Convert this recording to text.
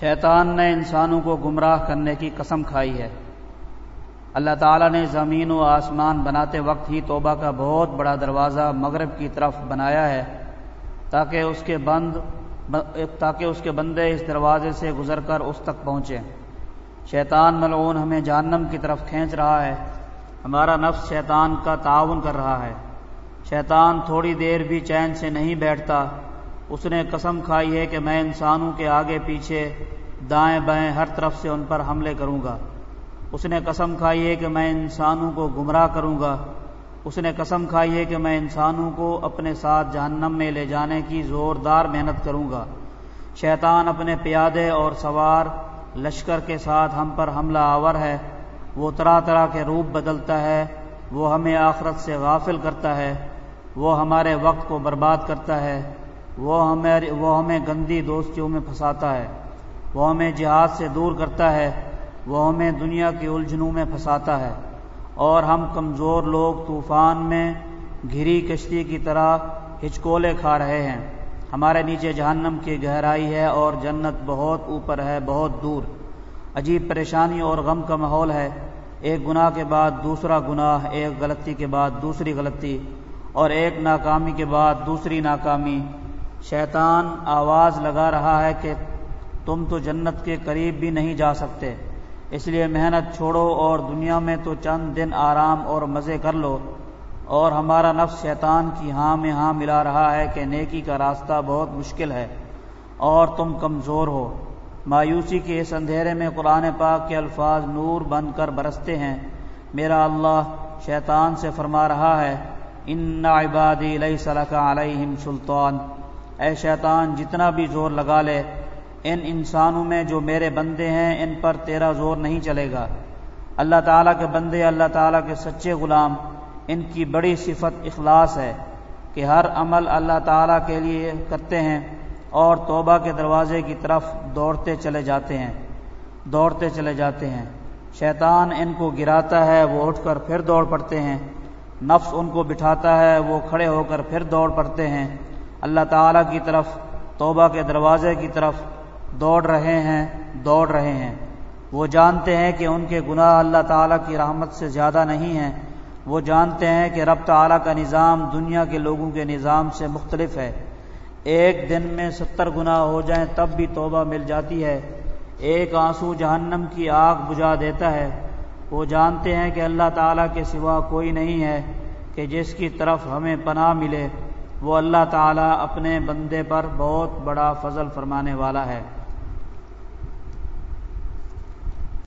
شیطان نے انسانوں کو گمراہ کرنے کی قسم کھائی ہے۔ اللہ تعالیٰ نے زمین و آسمان بناتے وقت ہی توبہ کا بہت بڑا دروازہ مغرب کی طرف بنایا ہے تاکہ اس کے بند تاکہ اس کے بندے اس دروازے سے گزر کر اس تک پہنچے شیطان ملعون ہمیں جہنم کی طرف کھینچ رہا ہے۔ ہمارا نفس شیطان کا تعاون کر رہا ہے۔ شیطان تھوڑی دیر بھی چین سے نہیں بیٹھتا۔ اس نے قسم کھائی ہے کہ میں انسانوں کے آگے پیچھے دائیں بائیں ہر طرف سے ان پر حملے کروں گا۔ اس نے قسم کھائی ہے کہ میں انسانوں کو گمراہ کروں گا۔ اس نے قسم کھائی ہے کہ میں انسانوں کو اپنے ساتھ جہنم میں لے جانے کی زوردار محنت کروں گا۔ شیطان اپنے پیادے اور سوار لشکر کے ساتھ ہم پر حملہ آور ہے۔ وہ طرح طرح کے روپ بدلتا ہے۔ وہ ہمیں آخرت سے غافل کرتا ہے۔ وہ ہمارے وقت کو برباد کرتا ہے۔ وہ ہمیں وہ ہمیں گندی دوستیوں میں پھنساتا ہے۔ وہ ہمیں جہاد سے دور کرتا ہے۔ وہ ہمیں دنیا کی الجھنوں میں پھنساتا ہے۔ اور ہم کمزور لوگ طوفان میں گھری کشتی کی طرح ہچکولے کھا رہے ہیں۔ ہمارے نیچے جہنم کی گہرائی ہے اور جنت بہت اوپر ہے، بہت دور۔ عجیب پریشانی اور غم کا ماحول ہے۔ ایک گناہ کے بعد دوسرا گناہ، ایک غلطی کے بعد دوسری غلطی، اور ایک ناکامی کے بعد دوسری ناکامی۔ شیطان آواز لگا رہا ہے کہ تم تو جنت کے قریب بھی نہیں جا سکتے۔ اس لیے محنت چھوڑو اور دنیا میں تو چند دن آرام اور مزے کر لو۔ اور ہمارا نفس شیطان کی ہاں میں ہاں ملا رہا ہے کہ نیکی کا راستہ بہت مشکل ہے اور تم کمزور ہو۔ مایوسی کے اس اندھیرے میں قرآن پاک کے الفاظ نور بن کر برستے ہیں۔ میرا اللہ شیطان سے فرما رہا ہے، ان عبادی علیہ صلاح علیہم سلطان اے شیطان، جتنا بھی زور لگا لے، ان انسانوں میں جو میرے بندے ہیں، ان پر تیرا زور نہیں چلے گا۔ اللہ تعالیٰ کے بندے، اللہ تعالیٰ کے سچے غلام، ان کی بڑی صفت اخلاص ہے کہ ہر عمل اللہ تعالیٰ کے لیے کرتے ہیں اور توبہ کے دروازے کی طرف دوڑتے چلے جاتے ہیں، دوڑتے چلے جاتے ہیں۔ شیطان ان کو گراتا ہے، وہ اٹھ کر پھر دوڑ پڑتے ہیں۔ نفس ان کو بٹھاتا ہے، وہ کھڑے ہو کر پھر دوڑ پڑتے ہیں۔ اللہ تعالیٰ کی طرف، توبہ کے دروازے کی طرف دوڑ رہے ہیں، دوڑ رہے ہیں۔ وہ جانتے ہیں کہ ان کے گناہ اللہ تعالیٰ کی رحمت سے زیادہ نہیں ہیں۔ وہ جانتے ہیں کہ رب تعالیٰ کا نظام دنیا کے لوگوں کے نظام سے مختلف ہے۔ ایک دن میں ستر گناہ ہو جائیں تب بھی توبہ مل جاتی ہے۔ ایک آنسو جہنم کی آگ بجھا دیتا ہے۔ وہ جانتے ہیں کہ اللہ تعالیٰ کے سوا کوئی نہیں ہے، کہ جس کی طرف ہمیں پناہ ملے۔ وہ اللہ تعالیٰ اپنے بندے پر بہت بڑا فضل فرمانے والا ہے۔